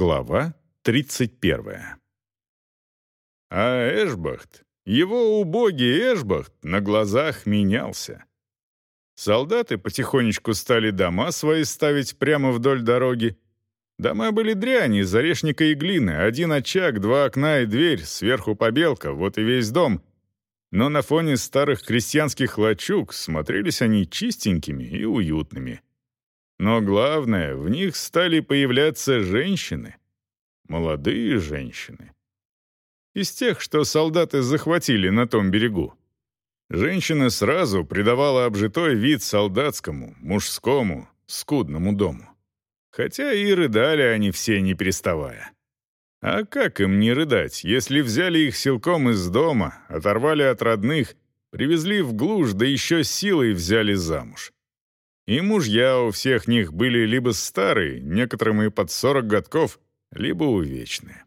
Глава 31. А Эшбахт, его убогий Эшбахт, на глазах менялся. Солдаты потихонечку стали дома свои ставить прямо вдоль дороги. Дома были дряни из орешника и глины, один очаг, два окна и дверь, сверху побелка, вот и весь дом. Но на фоне старых крестьянских лачуг смотрелись они чистенькими и уютными. Но главное, в них стали появляться женщины. Молодые женщины. Из тех, что солдаты захватили на том берегу. Женщина сразу придавала обжитой вид солдатскому, мужскому, скудному дому. Хотя и рыдали они все, не переставая. А как им не рыдать, если взяли их силком из дома, оторвали от родных, привезли в глушь, да еще силой взяли замуж? И мужья у всех них были либо старые, некоторым и под сорок годков, либо увечные.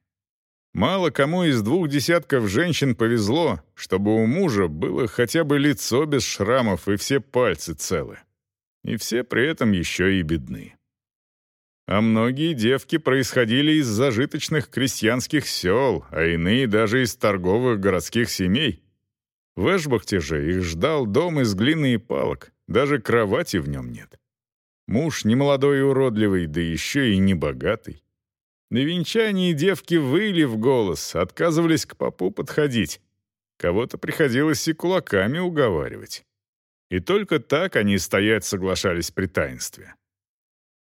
Мало кому из двух десятков женщин повезло, чтобы у мужа было хотя бы лицо без шрамов и все пальцы целы. И все при этом еще и бедны. А многие девки происходили из зажиточных крестьянских сел, а иные даже из торговых городских семей. В Эшбахте же их ждал дом из глины и палок, даже кровати в нем нет. Муж не молодой и уродливый, да еще и не богатый. На венчании девки выли в голос, отказывались к попу подходить. Кого-то приходилось и кулаками уговаривать. И только так они стоять соглашались при таинстве.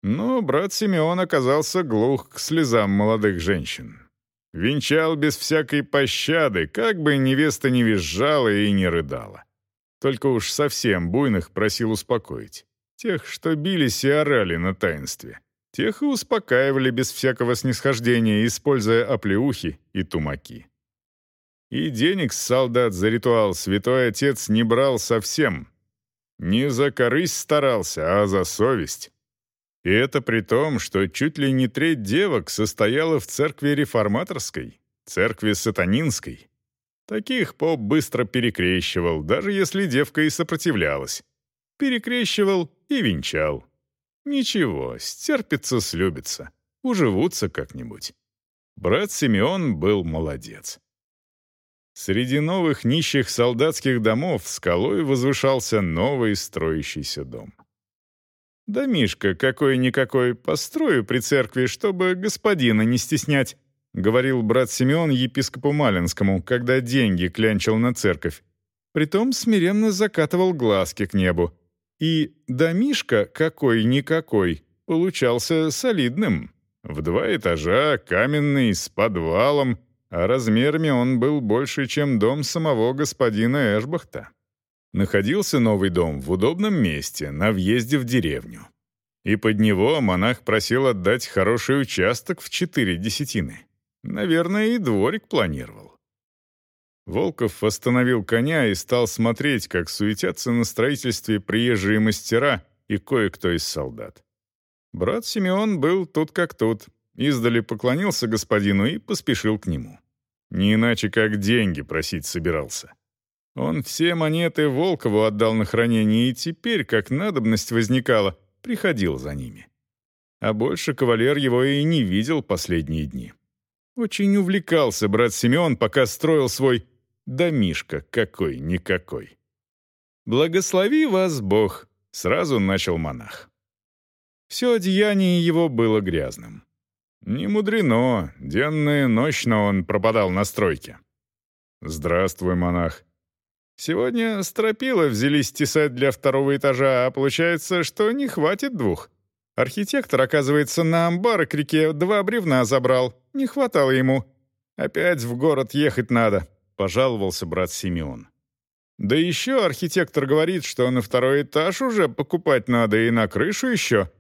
Но брат Симеон оказался глух к слезам молодых женщин. Венчал без всякой пощады, как бы невеста не визжала и не рыдала. Только уж совсем буйных просил успокоить. Тех, что бились и орали на таинстве. Тех и успокаивали без всякого снисхождения, используя оплеухи и тумаки. И денег с солдат за ритуал святой отец не брал совсем. Не за корысть старался, а за совесть. И это при том, что чуть ли не треть девок состояла в церкви реформаторской, церкви сатанинской, Таких поп быстро перекрещивал, даже если девка и сопротивлялась. Перекрещивал и венчал. Ничего, стерпится, слюбится. Уживутся как-нибудь. Брат Симеон был молодец. Среди новых нищих солдатских домов скалой возвышался новый строящийся дом. «Домишко какой-никакой построю при церкви, чтобы господина не стеснять», — говорил брат Симеон епископу Малинскому, когда деньги клянчил на церковь. Притом смиренно закатывал глазки к небу. И домишка какой-никакой получался солидным. В два этажа, каменный, с подвалом, а размерами он был больше, чем дом самого господина Эшбахта. Находился новый дом в удобном месте, на въезде в деревню. И под него монах просил отдать хороший участок в четыре десятины. Наверное, и дворик планировал. Волков остановил коня и стал смотреть, как суетятся на строительстве приезжие мастера и кое-кто из солдат. Брат Симеон был тут как тут, издали поклонился господину и поспешил к нему. Не иначе, как деньги просить собирался. Он все монеты Волкову отдал на хранение, и теперь, как надобность возникала, приходил за ними. А больше кавалер его и не видел последние дни. Очень увлекался брат Симеон, пока строил свой домишко какой-никакой. «Благослови вас Бог», — сразу начал монах. Все одеяние его было грязным. Не мудрено, денно и ночно он пропадал на стройке. «Здравствуй, монах». «Сегодня стропила взялись тесать для второго этажа, а получается, что не хватит двух. Архитектор, оказывается, на амбары к реке два бревна забрал. Не хватало ему. Опять в город ехать надо», — пожаловался брат Симеон. «Да еще архитектор говорит, что на второй этаж уже покупать надо и на крышу еще.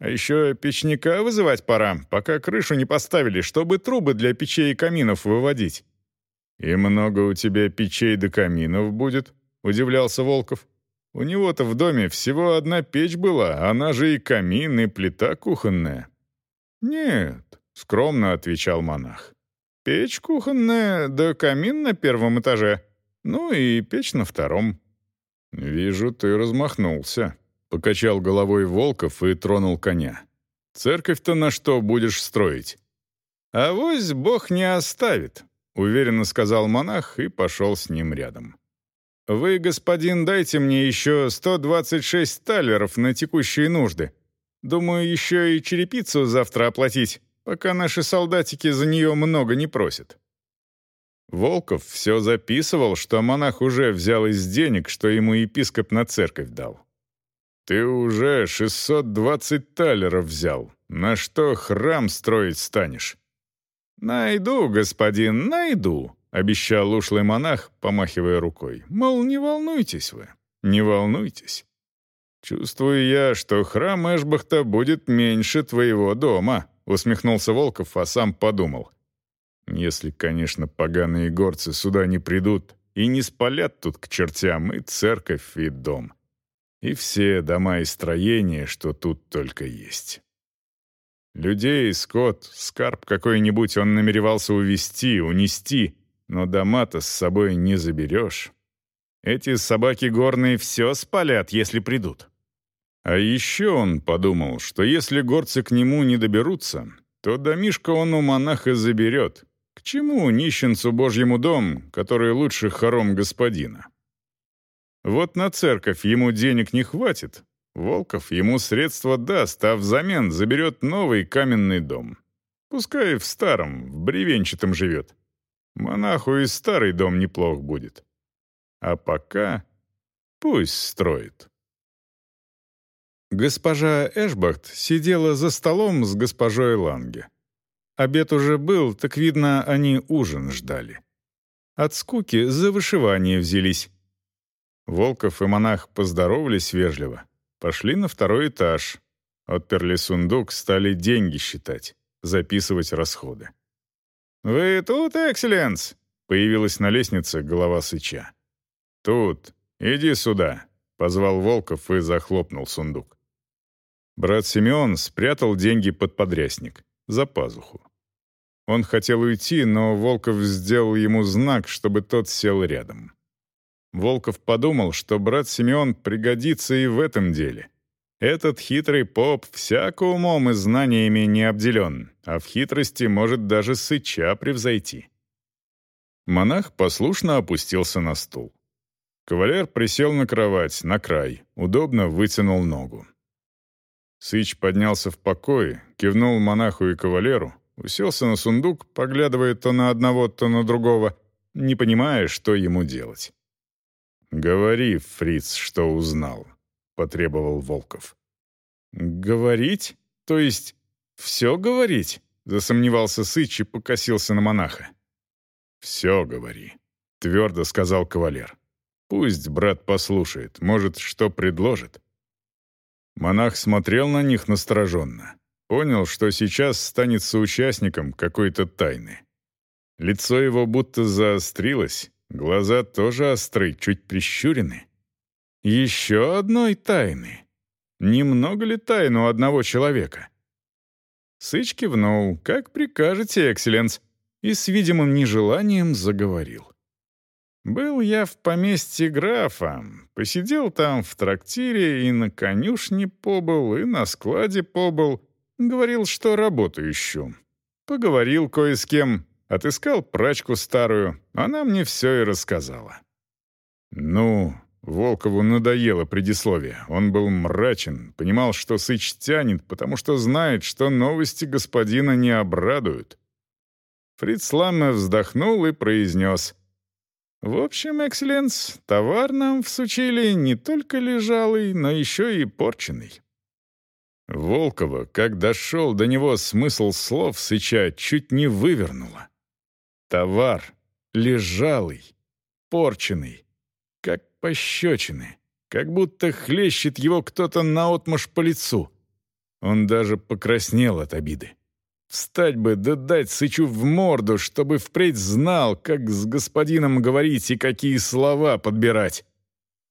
А еще печника вызывать пора, пока крышу не поставили, чтобы трубы для печей и каминов выводить». «И много у тебя печей да каминов будет?» — удивлялся Волков. У него-то в доме всего одна печь была, она же и камин, и плита кухонная». «Нет», — скромно отвечал монах. «Печь кухонная, да камин на первом этаже, ну и печь на втором». «Вижу, ты размахнулся», — покачал головой Волков и тронул коня. «Церковь-то на что будешь строить? «Авось Бог не оставит», — уверенно сказал монах и пошел с ним рядом. «Вы, господин, дайте мне еще 126 талеров на текущие нужды. Думаю, еще и черепицу завтра оплатить, пока наши солдатики за нее много не просят». Волков все записывал, что монах уже взял из денег, что ему епископ на церковь дал. «Ты уже 620 талеров взял. На что храм строить станешь?» «Найду, господин, найду», — обещал ушлый монах, помахивая рукой. «Мол, не волнуйтесь вы, не волнуйтесь. Чувствую я, что храм Эшбахта будет меньше твоего дома», — усмехнулся Волков, а сам подумал. «Если, конечно, поганые горцы сюда не придут и не спалят тут к чертям и церковь, и дом, и все дома и строения, что тут только есть». Людей, скот, скарб какой-нибудь он намеревался увести, унести, но дома-то с собой не заберешь. Эти собаки горные все спалят, если придут. А еще он подумал, что если горцы к нему не доберутся, то домишко он у монаха заберет. К чему нищенцу Божьему дом, который лучше хором господина? Вот на церковь ему денег не хватит, Волков ему средства даст, а взамен заберет новый каменный дом. Пускай в старом, в бревенчатом живет. Монаху и старый дом неплох будет. А пока пусть строит. Госпожа Эшбахт сидела за столом с госпожой Ланге. Обед уже был, так видно, они ужин ждали. От скуки за вышивание взялись. Волков и монах поздоровались вежливо, Пошли на второй этаж. Отперли сундук, стали деньги считать, записывать расходы. «Вы тут, экселленс?» — появилась на лестнице голова Сыча. «Тут. Иди сюда», — позвал Волков и захлопнул сундук. Брат Симеон спрятал деньги под подрясник, за пазуху. Он хотел уйти, но Волков сделал ему знак, чтобы тот сел рядом. Волков подумал, что брат Симеон пригодится и в этом деле. Этот хитрый поп всяко умом и знаниями не обделен, а в хитрости может даже сыча превзойти. Монах послушно опустился на стул. Кавалер присел на кровать, на край, удобно вытянул ногу. Сыч поднялся в покое, кивнул монаху и кавалеру, уселся на сундук, поглядывая то на одного, то на другого, не понимая, что ему делать. «Говори, фриц, что узнал», — потребовал Волков. «Говорить? То есть все говорить?» — засомневался Сыч и покосился на монаха. «Все говори», — твердо сказал кавалер. «Пусть брат послушает, может, что предложит». Монах смотрел на них настороженно. Понял, что сейчас станет соучастником какой-то тайны. Лицо его будто заострилось, Глаза тоже остры, чуть прищурены. Еще одной тайны. Немного ли тайн у одного человека? Сыч кивнул, как прикажете, экселленс, и с видимым нежеланием заговорил. Был я в поместье графа, посидел там в трактире и на конюшне побыл, и на складе побыл. Говорил, что работу ищу. Поговорил кое с кем, Отыскал прачку старую, она мне все и рассказала. Ну, Волкову надоело предисловие. Он был мрачен, понимал, что Сыч тянет, потому что знает, что новости господина не обрадуют. Фриц Ламме вздохнул и произнес. «В общем, экселленс, товар нам всучили не только лежалый, но еще и порченный». Волкова, как дошел до него смысл слов Сыча, чуть не вывернуло. Товар лежалый, порченный, пощечины, как будто хлещет его кто-то наотмашь по лицу. Он даже покраснел от обиды. Встать бы да дать Сычу в морду, чтобы впредь знал, как с господином говорить и какие слова подбирать.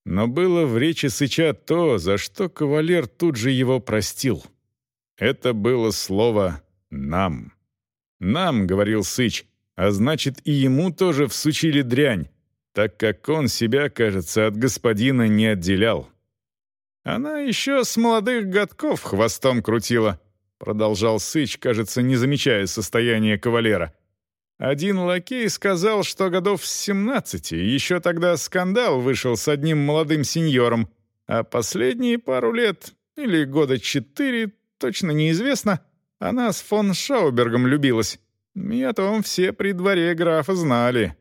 Но было в речи Сыча то, за что кавалер тут же его простил. Это было слово «нам». «Нам», — говорил Сыч, а значит, и ему тоже всучили дрянь, так как он себя, кажется, от господина не отделял. Она еще с молодых годков хвостом крутила. продолжал Сыч, кажется, не замечая состояния кавалера. Один лакей сказал, что годов с 17, еще тогда скандал вышел с одним молодым сеньором, а последние пару лет, или года четыре, точно неизвестно, она с фон Шаубергом любилась. И о том все при дворе графа знали.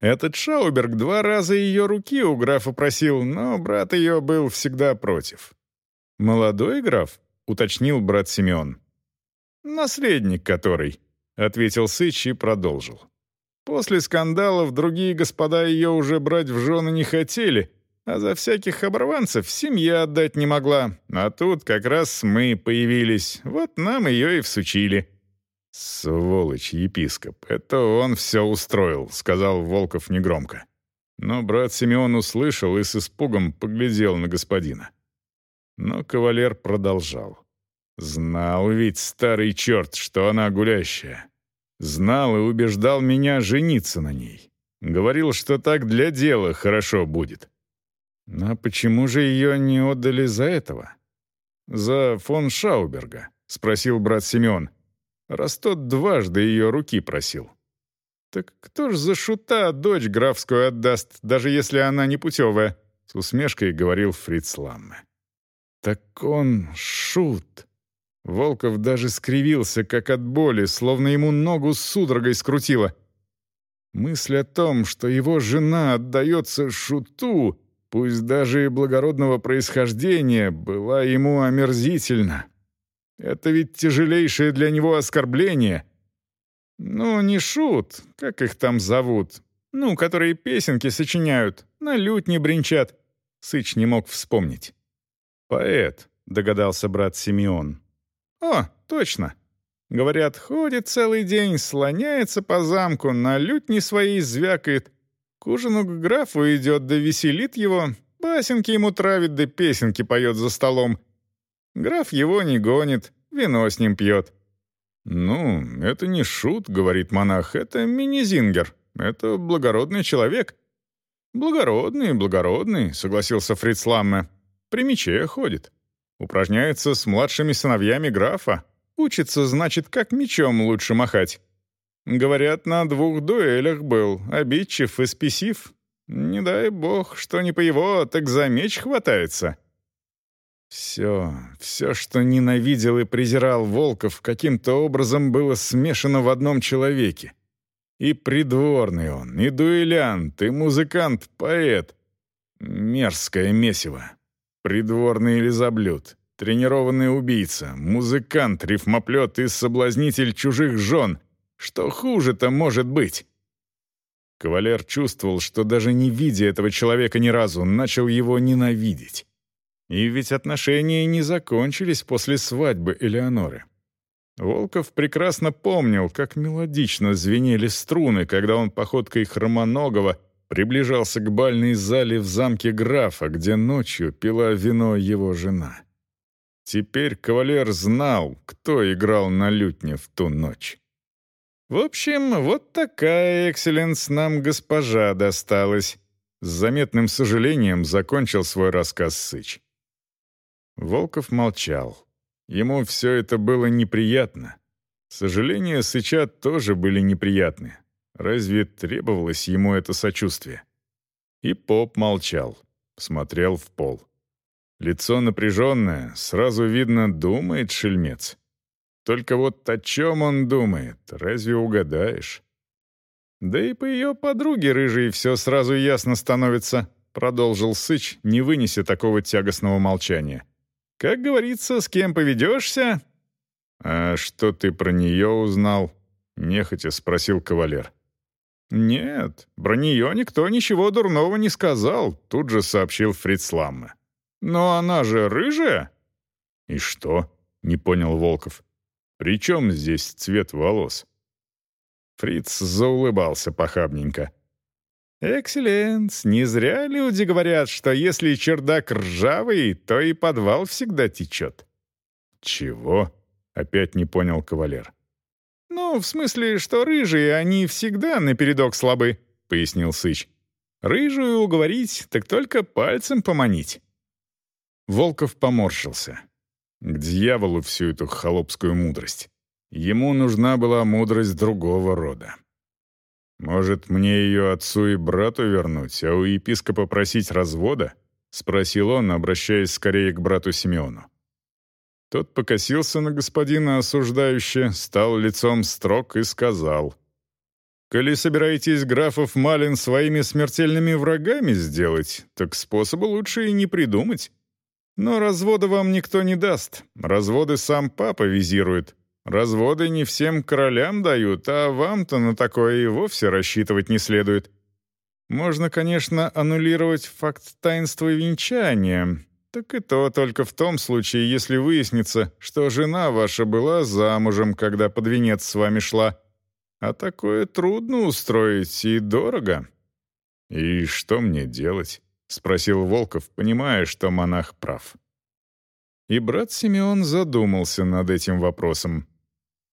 Этот Шауберг два раза ее руки у графа просил, но брат ее был всегда против. «Молодой граф?» — уточнил брат Симеон. «Наследник который», — ответил Сыч и продолжил. После скандалов другие господа ее уже брать в жены не хотели, а за всяких оборванцев семья отдать не могла. А тут как раз мы появились, вот нам ее и всучили. «Сволочь, епископ, это он все устроил», — сказал Волков негромко. Но брат Симеон услышал и с испугом поглядел на господина. Но кавалер продолжал. «Знал ведь старый черт, что она гулящая. Знал и убеждал меня жениться на ней. Говорил, что так для дела хорошо будет». «А почему же ее не отдали за этого?» «За фон Шауберга», — спросил брат Симеон раз тот дважды ее руки просил. «Так кто ж за шута дочь графскую отдаст, даже если она не путевая?» — с усмешкой говорил Фриц Ламме. «Так он шут!» Волков даже скривился, как от боли, словно ему ногу судорогой скрутило. Мысль о том, что его жена отдается шуту, пусть даже и благородного происхождения, была ему омерзительна. Это ведь тяжелейшее для него оскорбление. Ну, не шут, как их там зовут. Ну, которые песенки сочиняют, на лютне бренчат. Сыч не мог вспомнить. «Поэт», — догадался брат Симеон. «О, точно. Говорят, ходит целый день, слоняется по замку, на лютне своей звякает. К ужину к графу идет да веселит его, басенки ему травит да песенки поет за столом. Граф его не гонит, вино с ним пьет. «Ну, это не шут», — говорит монах, — «это мини-зингер. Это благородный человек». «Благородный, благородный», — согласился Фриц Ламме. «При мече ходит. Упражняется с младшими сыновьями графа. Учится, значит, как мечом лучше махать. Говорят, на двух дуэлях был, обидчив и спесив. Не дай бог, что не по его, так за меч хватается». Все, все, что ненавидел и презирал Волков, каким-то образом было смешано в одном человеке. И придворный он, и дуэлянт, и музыкант, поэт. Мерзкое месиво. Придворный лизоблюд, тренированный убийца, музыкант, рифмоплет и соблазнитель чужих жен. Что хуже-то может быть? Кавалер чувствовал, что даже не видя этого человека ни разу, начал его ненавидеть. И ведь отношения не закончились после свадьбы Элеоноры. Волков прекрасно помнил, как мелодично звенели струны, когда он походкой хромоногого приближался к бальной зале в замке графа, где ночью пила вино его жена. Теперь кавалер знал, кто играл на лютне в ту ночь. «В общем, вот такая, экселленс, нам госпожа досталась», с заметным сожалением закончил свой рассказ Сыч. Волков молчал. Ему все это было неприятно. Сожаления Сыча тоже были неприятны. Разве требовалось ему это сочувствие? И поп молчал, смотрел в пол. Лицо напряженное, сразу видно, думает шельмец. Только вот о чем он думает, разве угадаешь? Да и по ее подруге рыжей все сразу ясно становится, продолжил Сыч, не вынеся такого тягостного молчания. Как говорится, с кем поведешься?» «А что ты про нее узнал?» — нехотя спросил кавалер. «Нет, про нее никто ничего дурного не сказал», — тут же сообщил Фриц Ламме. «Но она же рыжая?» «И что?» — не понял Волков. «При чем здесь цвет волос?» Фриц заулыбался похабненько. «Экселленс, не зря люди говорят, что если чердак ржавый, то и подвал всегда течет». «Чего?» — опять не понял кавалер. «Ну, в смысле, что рыжие, они всегда напередок слабы», — пояснил Сыч. «Рыжую уговорить, так только пальцем поманить». Волков поморщился. К дьяволу всю эту холопскую мудрость. Ему нужна была мудрость другого рода. «Может, мне ее отцу и брату вернуть, а у епископа просить развода?» — спросил он, обращаясь скорее к брату Симеону. Тот покосился на господина осуждающе, стал лицом строг и сказал. «Коли собираетесь графов Малин своими смертельными врагами сделать, так способа лучше и не придумать. Но развода вам никто не даст. Разводы сам папа визирует. Разводы не всем королям дают, а вам-то на такое и вовсе рассчитывать не следует. Можно, конечно, аннулировать факт таинства венчания, так и то только в том случае, если выяснится, что жена ваша была замужем, когда под венец с вами шла. А такое трудно устроить и дорого. «И что мне делать?» — спросил Волков, понимая, что монах прав. И брат Симеон задумался над этим вопросом.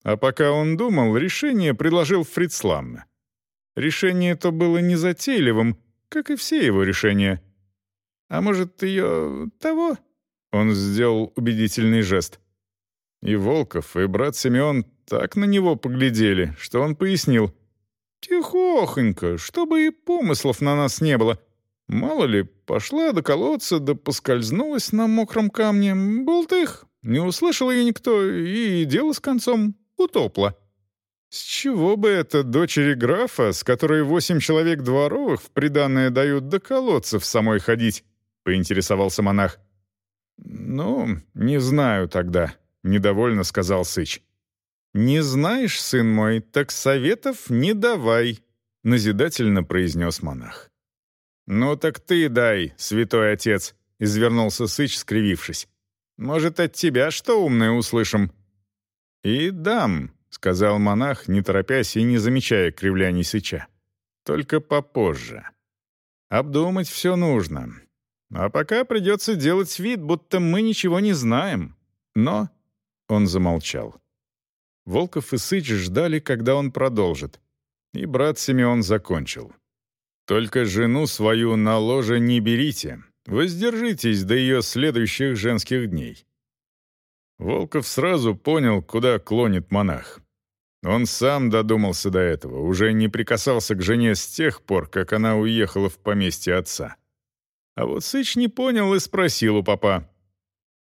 А пока он думал, решение предложил Фрицламна. Решение это было незатейливым, как и все его решения. А может, ее того? Он сделал убедительный жест. И Волков, и брат Симеон так на него поглядели, что он пояснил. «Тихохонько, чтобы и помыслов на нас не было. Мало ли, пошла до колодца, да поскользнулась на мокром камне. Болтых, не услышал ее никто, и дело с концом утопла. С чего бы это дочери графа, с которой восемь человек дворовых в приданное дают до колодцев самой ходить, поинтересовался монах. «Ну, не знаю тогда», — недовольно сказал Сыч. «Не знаешь, сын мой, так советов не давай», — назидательно произнес монах. «Ну так ты дай, святой отец», — извернулся Сыч, скривившись. «Может, от тебя что умное услышим?» «И дам», — сказал монах, не торопясь и не замечая кривляний Сыча. «Только попозже. Обдумать все нужно. А пока придется делать вид, будто мы ничего не знаем. Но...» Он замолчал. Волков и Сыч ждали, когда он продолжит. И брат Симеон закончил. Только жену свою на ложе не берите. Воздержитесь до ее следующих женских дней». Волков сразу понял, куда клонит монах. Он сам додумался до этого, уже не прикасался к жене с тех пор, как она уехала в поместье отца. А вот Сыч не понял и спросил у папа.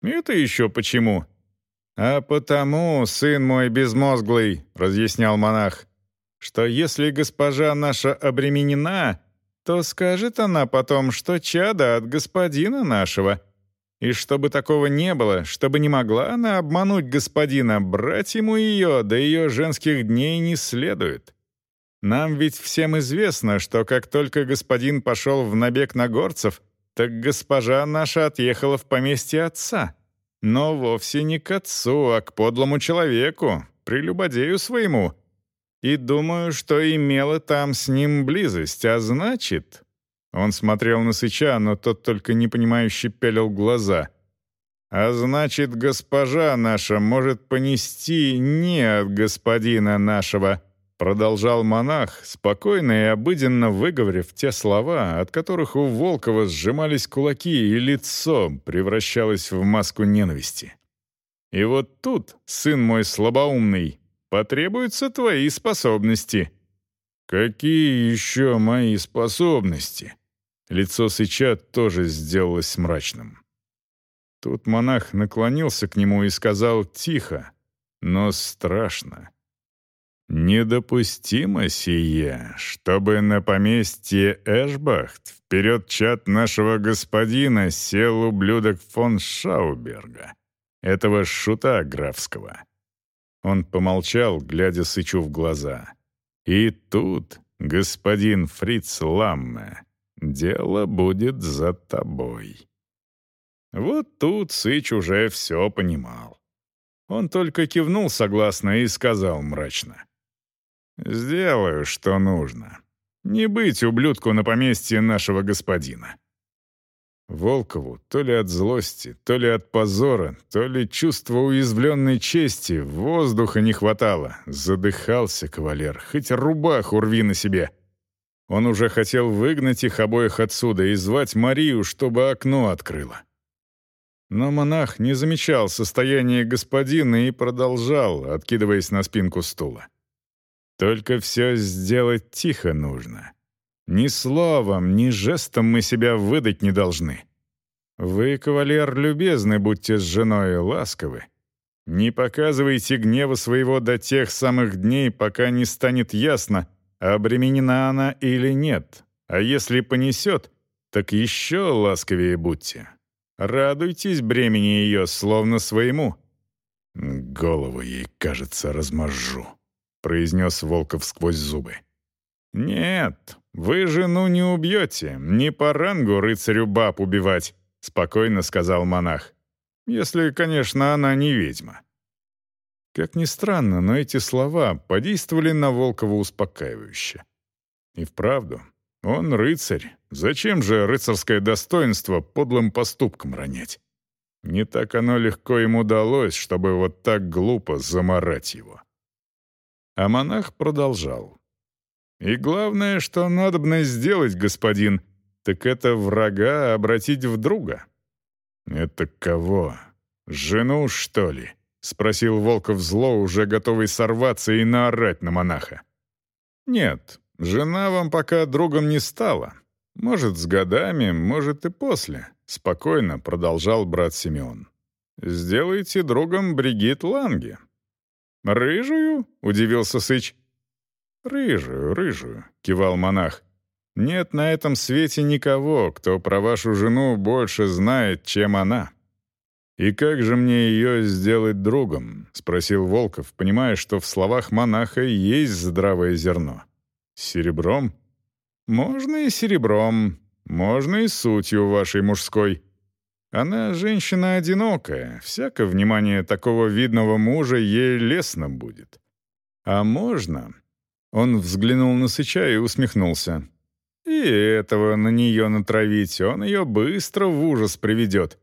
«Это еще почему?» «А потому, сын мой безмозглый», — разъяснял монах, «что если госпожа наша обременена, то скажет она потом, что чада от господина нашего. И чтобы такого не было, чтобы не могла она обмануть господина, брать ему ее до ее женских дней не следует. Нам ведь всем известно, что как только господин пошел в набег на горцев, так госпожа наша отъехала в поместье отца. Но вовсе не к отцу, а к подлому человеку, прелюбодею своему — и думаю, что имела там с ним близость, а значит...» Он смотрел на Сыча, но тот только непонимающе пялил глаза. «А значит, госпожа наша может понести не от господина нашего», продолжал монах, спокойно и обыденно выговорив те слова, от которых у Волкова сжимались кулаки, и лицо превращалось в маску ненависти. «И вот тут, сын мой слабоумный, потребуются твои способности». «Какие еще мои способности?» Лицо Сыча тоже сделалось мрачным. Тут монах наклонился к нему и сказал тихо, но страшно. «Недопустимо сие, чтобы на поместье Эшбахт вперед чат нашего господина сел ублюдок фон Шауберга, этого шута графского. Он помолчал, глядя Сычу в глаза. «И тут, господин Фриц Ламме, дело будет за тобой». Вот тут Сыч уже все понимал. Он только кивнул согласно и сказал мрачно. «Сделаю, что нужно. Не быть ублюдку на поместье нашего господина. Волкову то ли от злости, то ли от позора, то ли чувства уязвленной чести воздуха не хватало. Задыхался кавалер, хоть рубаху рви на себе. Он уже хотел выгнать их обоих отсюда и звать Марию, чтобы окно открыла. Но монах не замечал состояния господина и продолжал, откидываясь на спинку стула. «Только все сделать тихо нужно. Ни словом, ни жестом мы себя выдать не должны. Вы, кавалер, любезны будьте с женой ласковы. Не показывайте гнева своего до тех самых дней, пока не станет ясно, обременена она или нет. А если понесет, так еще ласковее будьте. Радуйтесь бремени ее, словно своему». «Голову ей, кажется, размажу», — произнес Волков сквозь зубы. «Нет, вы жену не убьете, не по рангу рыцарю баб убивать», — спокойно сказал монах. «Если, конечно, она не ведьма». Как ни странно, но эти слова подействовали на Волкова успокаивающе. И вправду, он рыцарь. Зачем же рыцарское достоинство подлым поступком ронять? Не так оно легко ему далось, чтобы вот так глупо заморать его. А монах продолжал. «И главное, что надобно сделать, господин, так это врага обратить в друга». «Это кого? Жену, что ли?» — спросил Волков зло, уже готовый сорваться и наорать на монаха. «Нет, жена вам пока другом не стала. Может, с годами, может и после», — спокойно продолжал брат Симеон. «Сделайте другом Бригит Ланге». «Рыжую?» — удивился Сыч. «Рыжую, рыжую», — кивал монах. «Нет на этом свете никого, кто про вашу жену больше знает, чем она». «И как же мне ее сделать другом?» — спросил Волков, понимая, что в словах монаха есть здравое зерно. «Серебром?» «Можно и серебром, можно и сутью вашей мужской. Она женщина одинокая, всякое внимание такого видного мужа ей лестно будет. А можно...» Он взглянул на Сыча и усмехнулся. «И этого на нее натравить, он ее быстро в ужас приведет».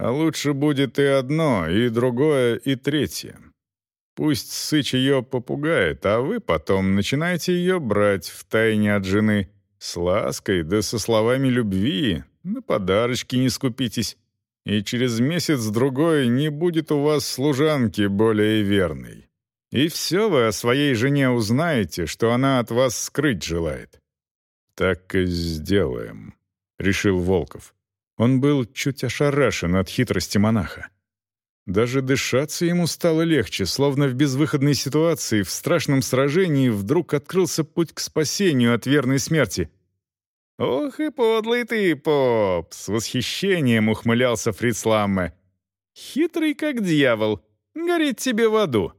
А лучше будет и одно, и другое, и третье. Пусть Сыч ее попугает, а вы потом начинаете ее брать в тайне от жены, с лаской, да со словами любви, на подарочки не скупитесь. И через месяц-другой не будет у вас служанки более верной. И все вы о своей жене узнаете, что она от вас скрыть желает. «Так и сделаем», — решил Волков. Он был чуть ошарашен от хитрости монаха. Даже дышаться ему стало легче, словно в безвыходной ситуации, в страшном сражении вдруг открылся путь к спасению от верной смерти. «Ох и подлый ты, поп!» — с восхищением ухмылялся Фриц Ламме. «Хитрый как дьявол, горит тебе в аду».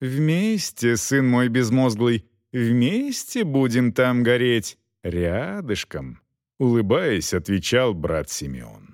«Вместе, сын мой безмозглый, вместе будем там гореть, рядышком». Улыбаясь, отвечал брат Симеон.